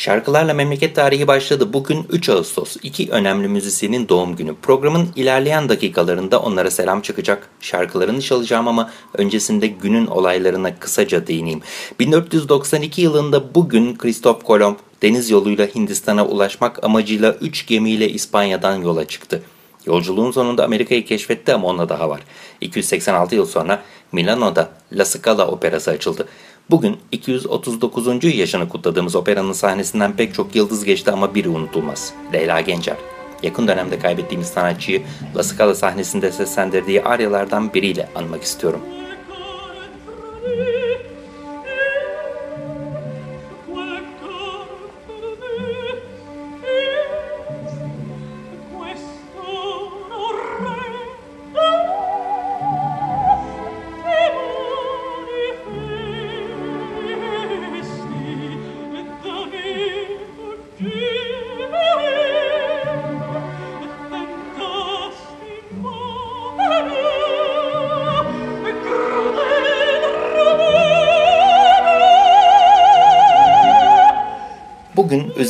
Şarkılarla Memleket Tarihi başladı. Bugün 3 Ağustos. İki önemli müzisyenin doğum günü. Programın ilerleyen dakikalarında onlara selam çıkacak. Şarkılarını çalacağım ama öncesinde günün olaylarına kısaca değineyim. 1492 yılında bugün Kristof Kolomb deniz yoluyla Hindistan'a ulaşmak amacıyla 3 gemiyle İspanya'dan yola çıktı. Yolculuğun sonunda Amerika'yı keşfetti ama onda daha var. 286 yıl sonra Milano'da La Scala operası açıldı. Bugün 239. yaşını kutladığımız operanın sahnesinden pek çok yıldız geçti ama biri unutulmaz. Leyla Gencer. Yakın dönemde kaybettiğimiz sanatçıyı La Scala sahnesinde seslendirdiği aryalardan biriyle anmak istiyorum.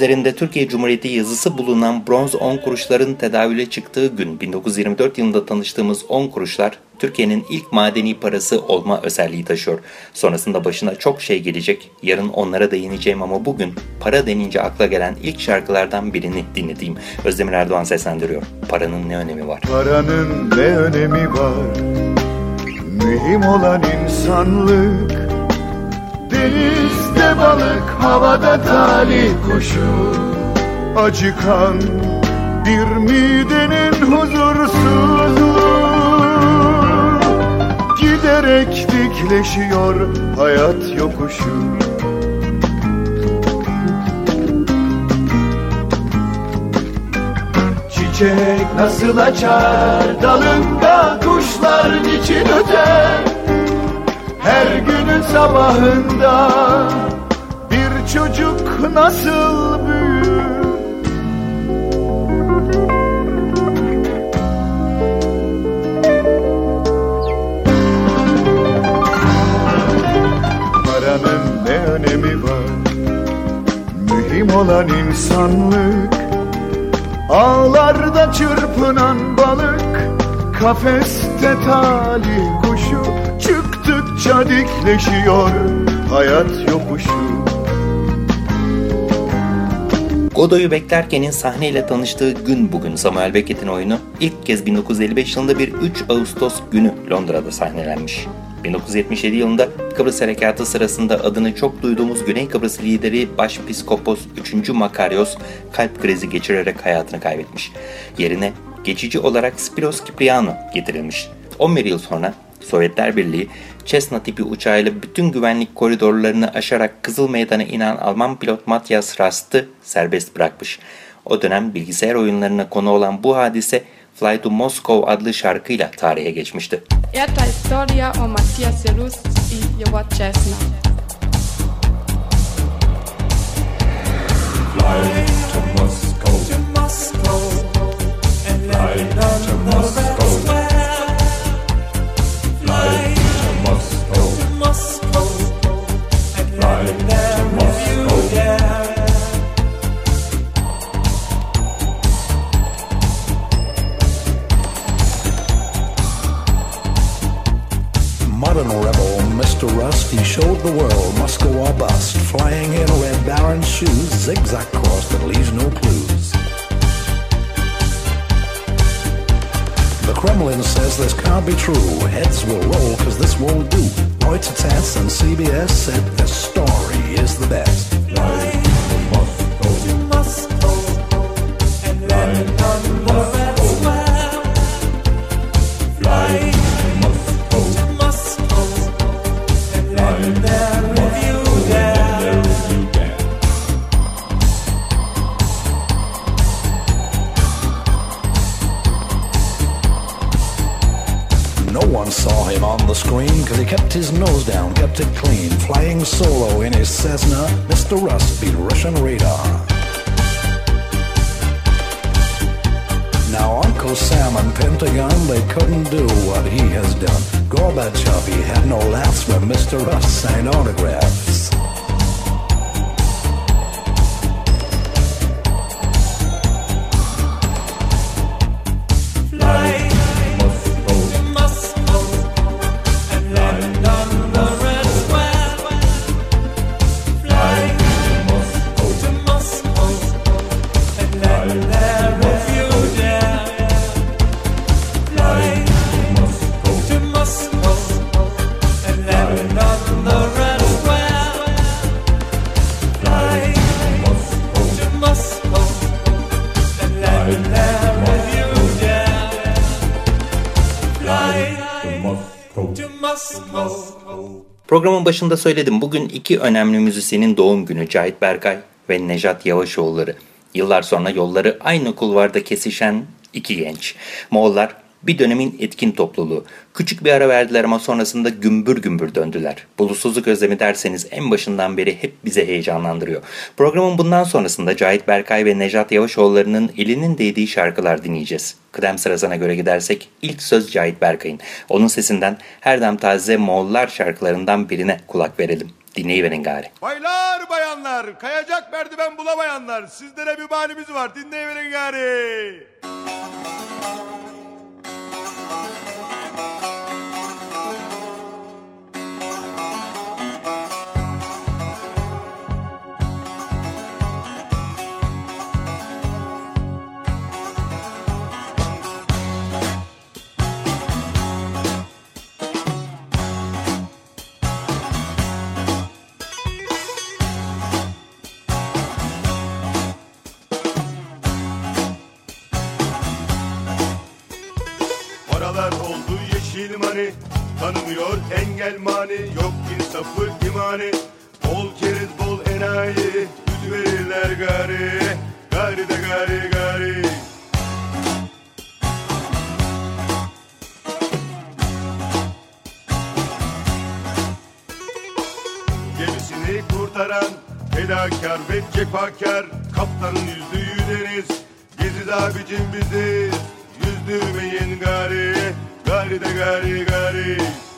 Üzerinde Türkiye Cumhuriyeti yazısı bulunan bronz 10 kuruşların tedavüle çıktığı gün 1924 yılında tanıştığımız 10 kuruşlar Türkiye'nin ilk madeni parası olma özelliği taşıyor. Sonrasında başına çok şey gelecek. Yarın onlara değineceğim ama bugün para denince akla gelen ilk şarkılardan birini dinlediğim Özdemir Erdoğan seslendiriyor. Paranın ne önemi var? Paranın ne önemi var? Mühim olan insanlık Denizde balık, havada talih kuşu. Acıkan bir midenin huzursuzluğu Giderek dikleşiyor hayat yokuşu. Çiçek nasıl açar dalında kuşlar niçin öter? Her günün sabahında çocuk nasıl büyür? Paranın ne önemi var? Mühim olan insanlık. Ağlarda çırpınan balık. Kafeste talih kuşu. Çıktıkça dikleşiyor hayat yokuşu Godoy'u beklerkenin sahneyle tanıştığı gün bugün Samuel Beckett'in oyunu ilk kez 1955 yılında bir 3 Ağustos günü Londra'da sahnelenmiş. 1977 yılında Kıbrıs Harekatı sırasında adını çok duyduğumuz Güney Kıbrıs lideri Başpiskopos 3. Makaryos kalp krizi geçirerek hayatını kaybetmiş. Yerine geçici olarak Spiros Kipriano getirilmiş. 11 yıl sonra Sovyetler Birliği Cessna tipi uçağıyla bütün güvenlik koridorlarını aşarak Kızıl Meydan'a inen Alman pilot Matthias Rast'ı serbest bırakmış. O dönem bilgisayar oyunlarına konu olan bu hadise Fly to Moscow adlı şarkıyla tarihe geçmişti. È la storia o Mattias Rust i Jowat Cessna. Fly to Moscow. To Moscow. And Fly to Moscow. Modern rebel Mr. Rust, he showed the world or bust, flying in red baron shoes, zigzag course that leaves no clues. The Kremlin says this can't be true. Heads will roll cause this won't do. Reuters and CBS said this story is the best. They couldn't do what he has done. Gorbachev, he had no laughs when Mr. Rust signed autographs. Programın başında söyledim. Bugün iki önemli müzisyenin doğum günü Cahit Berkay ve Nejat Yavaşoğulları. Yıllar sonra yolları aynı kulvarda kesişen iki genç. Moğollar bir dönemin etkin topluluğu. Küçük bir ara verdiler ama sonrasında gümbür gümbür döndüler. Bulutsuzluk özlemi derseniz en başından beri hep bize heyecanlandırıyor. Programın bundan sonrasında Cahit Berkay ve Nejat Yavaşoğulları'nın elinin değdiği şarkılar dinleyeceğiz. Kıdem sırasına göre gidersek ilk söz Cahit Berkay'ın. Onun sesinden her dem taze Moğollar şarkılarından birine kulak verelim. Dinleyiverin gari. Baylar bayanlar, kayacak merdiven bulamayanlar. Sizlere bir bahanemiz var, dinleyiverin gari. Paralar Thank you. Mani, tanımıyor engel mani, yok insafı imani. Bol keriz bol enayi, yüz verirler gari, gari de gari gari. Gemisini kurtaran fedakar ve cefakar Kaptanın yüzdüğü deniz Biziz abicim biziz. Yüzdürmeyin gari Gari de gari gari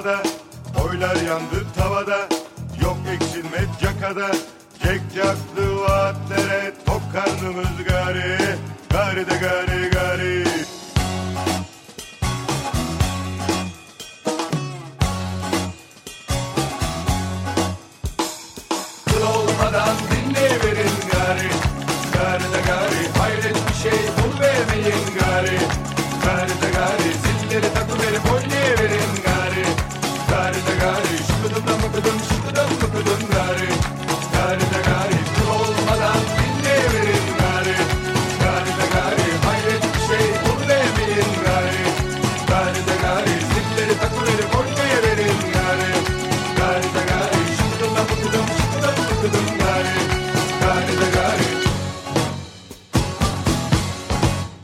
havada Oylar yandı tavada. Yok eksilmez cakada Cekcaklı vaatlere Tok karnımız gari. Gari de gari gari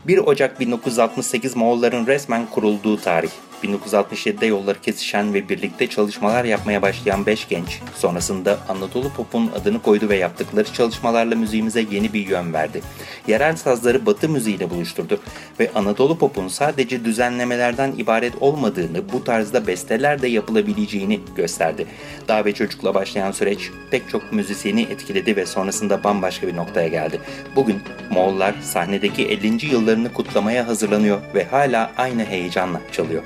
1 Ocak 1968 Moğolların resmen kurulduğu tarih. 1967'de yolları kesişen ve birlikte çalışmalar yapmaya başlayan 5 genç, sonrasında Anadolu Pop'un adını koydu ve yaptıkları çalışmalarla müziğimize yeni bir yön verdi. Yerel sazları Batı müziğiyle buluşturdu ve Anadolu Pop'un sadece düzenlemelerden ibaret olmadığını, bu tarzda besteler de yapılabileceğini gösterdi. Dağ ve Çocuk'la başlayan süreç pek çok müzisyeni etkiledi ve sonrasında bambaşka bir noktaya geldi. Bugün Moğollar sahnedeki 50. yıllarını kutlamaya hazırlanıyor ve hala aynı heyecanla çalıyor.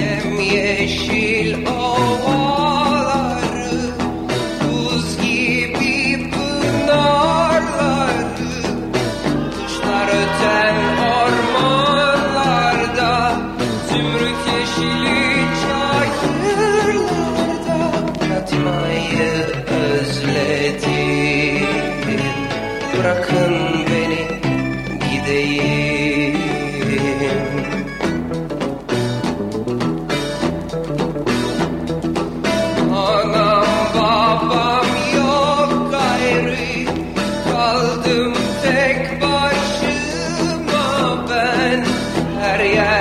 Yemyeşil ovaları Her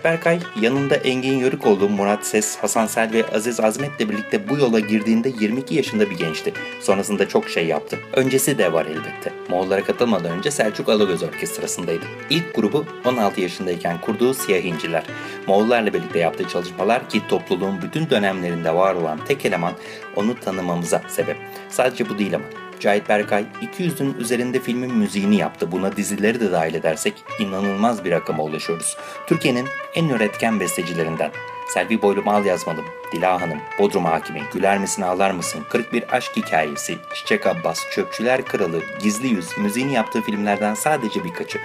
Cahit Berkay yanında Engin Yörükoğlu, Murat Ses, Hasan Sel ve Aziz Azmet'le birlikte bu yola girdiğinde 22 yaşında bir gençti. Sonrasında çok şey yaptı. Öncesi de var elbette. Moğollara katılmadan önce Selçuk Alagöz Orkestrası'ndaydı. İlk grubu 16 yaşındayken kurduğu Siyah İnciler. Moğollarla birlikte yaptığı çalışmalar ki topluluğun bütün dönemlerinde var olan tek eleman onu tanımamıza sebep. Sadece bu değil ama. Cahit Berkay 200'ün üzerinde filmin müziğini yaptı. Buna dizileri de dahil edersek inanılmaz bir rakama ulaşıyoruz. Türkiye'nin en üretken bestecilerinden. Selvi Boylu Mal Yazmalım, Dila Hanım, Bodrum Hakimi, Güler Misin Ağlar Mısın, Kırık Bir Aşk Hikayesi, Çiçek Abbas, Çöpçüler Kralı, Gizli Yüz, müziğini yaptığı filmlerden sadece birkaçı.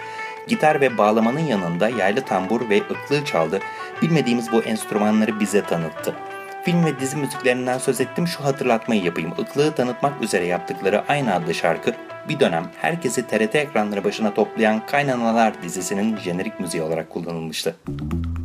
Gitar ve bağlamanın yanında yaylı tambur ve ıklığı çaldı. Bilmediğimiz bu enstrümanları bize tanıttı film ve dizi müziklerinden söz ettim şu hatırlatmayı yapayım. Iklığı tanıtmak üzere yaptıkları aynı adlı şarkı bir dönem herkesi TRT ekranları başına toplayan Kaynanalar dizisinin jenerik müziği olarak kullanılmıştı. Müzik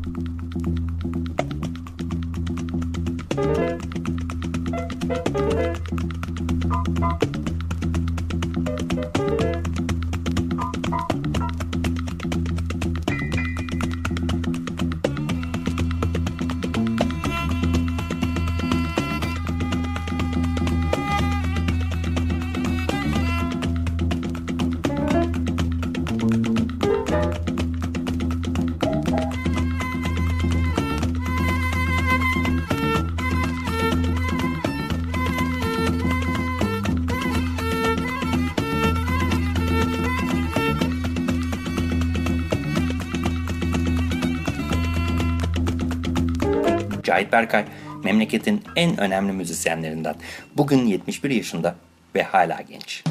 Cahit Berkay memleketin en önemli müzisyenlerinden. Bugün 71 yaşında ve hala genç.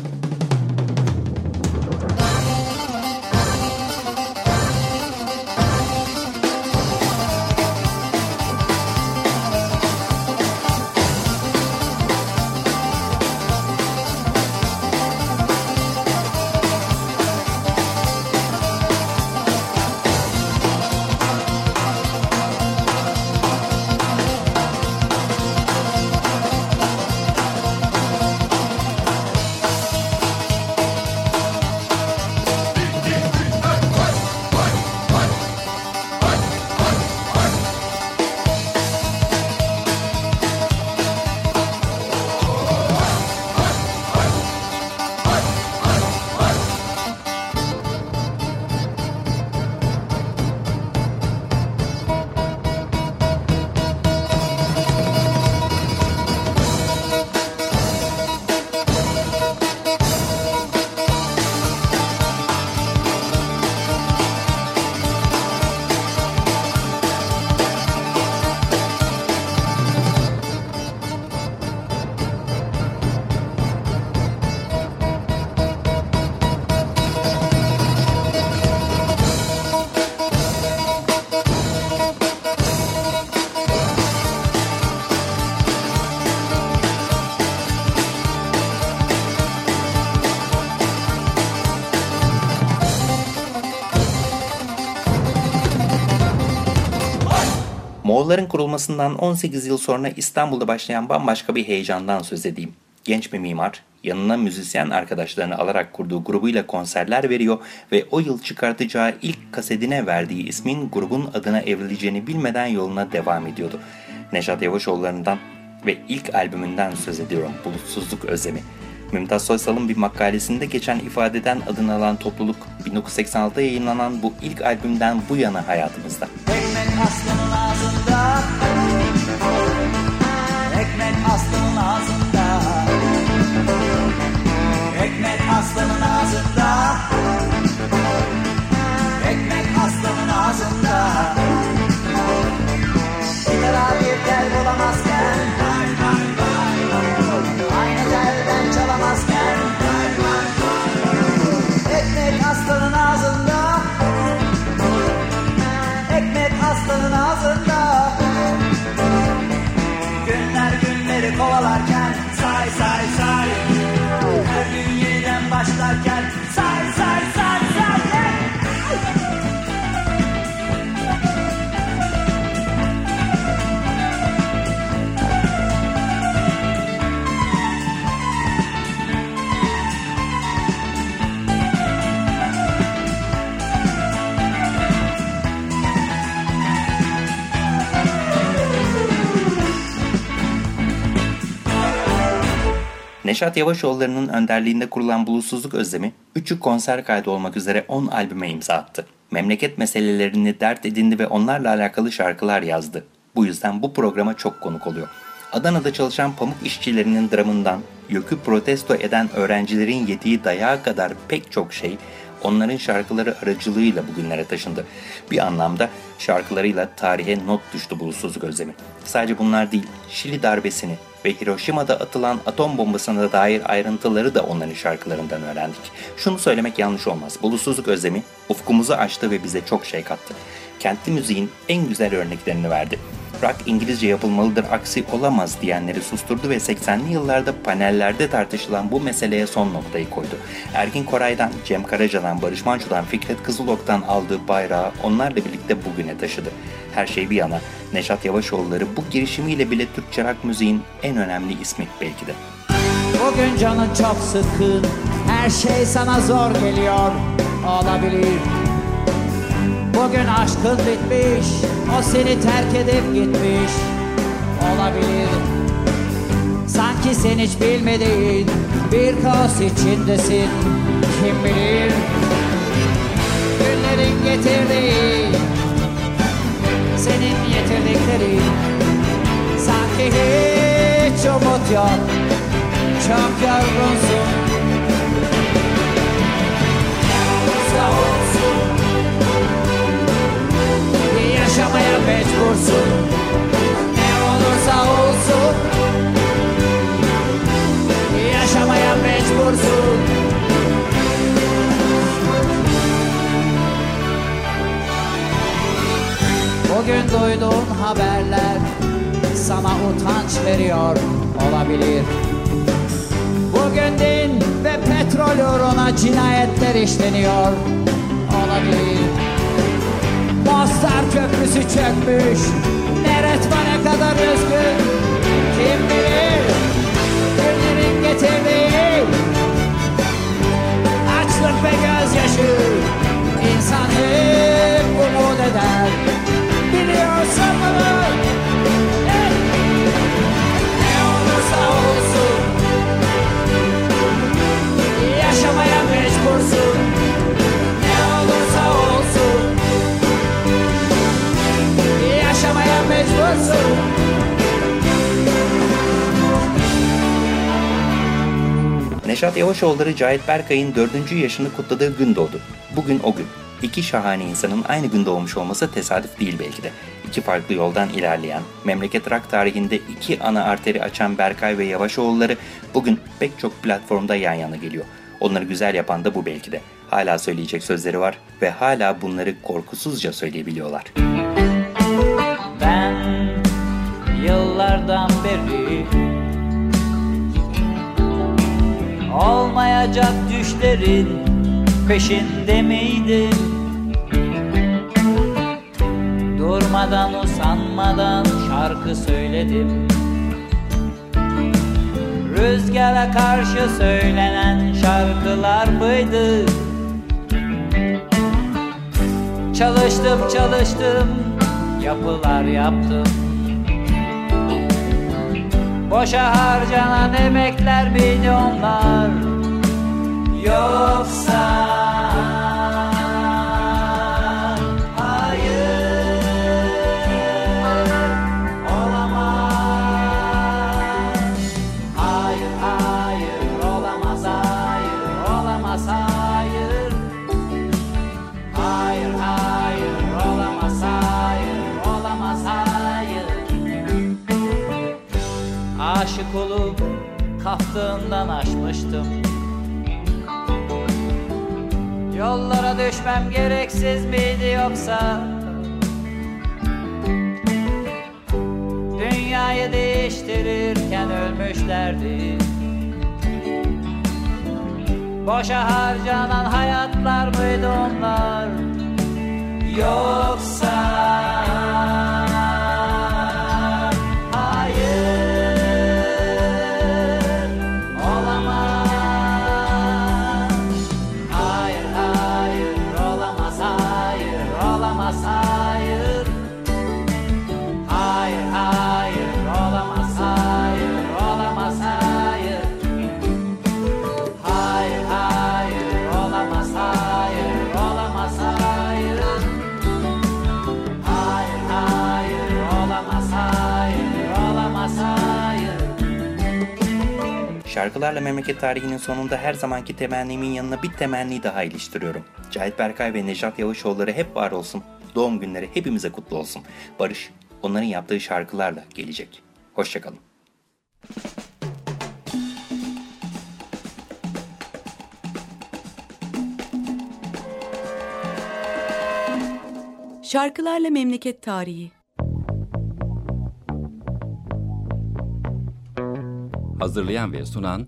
Kurulmasından 18 yıl sonra İstanbul'da başlayan bambaşka bir heyecandan söz edeyim. Genç bir mimar, yanına müzisyen arkadaşlarını alarak kurduğu grubuyla konserler veriyor ve o yıl çıkartacağı ilk kasetine verdiği ismin grubun adına evrileceğini bilmeden yoluna devam ediyordu. Nejat Yavaşoğulları'ndan ve ilk albümünden söz ediyorum Bulutsuzluk Özlemi. Mümtaz Soysal'ın bir makalesinde geçen ifadeden adını alan topluluk 1986'da yayınlanan bu ilk albümden bu yana hayatımızda. Ekmek aslanın Ekmek aslanın ağzında. Ekmek aslanın ağzında. Ekmek aslanın ağzında Neşat Yavaşoğulları'nın önderliğinde kurulan Bulutsuzluk Özlemi, 3'ü konser kaydı olmak üzere 10 albüme imza attı. Memleket meselelerini dert edindi ve onlarla alakalı şarkılar yazdı. Bu yüzden bu programa çok konuk oluyor. Adana'da çalışan pamuk işçilerinin dramından, YÖK'ü protesto eden öğrencilerin yediği dayağa kadar pek çok şey onların şarkıları aracılığıyla bugünlere taşındı. Bir anlamda şarkılarıyla tarihe not düştü bulutsuzluk özlemi. Sadece bunlar değil, Şili darbesini ve Hiroşima'da atılan atom bombasına dair ayrıntıları da onların şarkılarından öğrendik. Şunu söylemek yanlış olmaz. Bulutsuzluk özlemi ufkumuzu açtı ve bize çok şey kattı. Kentli müziğin en güzel örneklerini verdi. Rock İngilizce yapılmalıdır aksi olamaz diyenleri susturdu ve 80'li yıllarda panellerde tartışılan bu meseleye son noktayı koydu. Ergin Koray'dan, Cem Karaca'dan, Barış Manço'dan, Fikret Kızılok'tan aldığı bayrağı onlarla birlikte bugüne taşıdı. Her şey bir yana Neşat Yavaşoğulları bu girişimiyle bile Türkçe rock müziğin en önemli ismi belki de. Bugün canın çok sıkın Her şey sana zor geliyor Olabilir Bugün aşkın bitmiş O seni terk edip gitmiş. Olabilir. Sanki sen hiç bilmediğin Bir kaos içindesin. Kim bilir? Günlerin getirdiği Senin yetirdiklerin. Sanki hiç umut yok Çok yorgunsun cinayetler işleniyor olabilir. Mostar Köprüsü çökmüş, Neretva ne kadar üzgün, kim bilir? Birinin getirdiği açlık ve gözyaşı insanı umut eder. Neşat Yavaşoğulları Cahit Berkay'ın dördüncü yaşını kutladığı gün doğdu. Bugün o gün. İki şahane insanın aynı gün doğmuş olması tesadüf değil belki de. İki farklı yoldan ilerleyen, memleket rock tarihinde iki ana arteri açan Berkay ve Yavaşoğulları bugün pek çok platformda yan yana geliyor. Onları güzel yapan da bu belki de. Hala söyleyecek sözleri var ve hala bunları korkusuzca söyleyebiliyorlar. Ben Olmayacak düşlerin peşinde miydim? Durmadan usanmadan şarkı söyledim Rüzgara karşı söylenen şarkılar mıydı? Çalıştım çalıştım yapılar yaptım Boşa harcanan emekler miydi onlar Aşık olup kaftığından aşmıştım Yollara düşmem gereksiz miydi yoksa? Dünyayı değiştirirken ölmüşlerdi. Boşa harcanan hayatlar mıydı onlar? Yoksa Şarkılarla memleket tarihinin sonunda her zamanki temennimin yanına bir temenni daha iliştiriyorum. Cahit Berkay ve Nejat Yavaşoğulları hep var olsun. Doğum günleri hepimize kutlu olsun. Barış onların yaptığı şarkılarla gelecek. Hoşçakalın. Şarkılarla Memleket Tarihi Hazırlayan ve sunan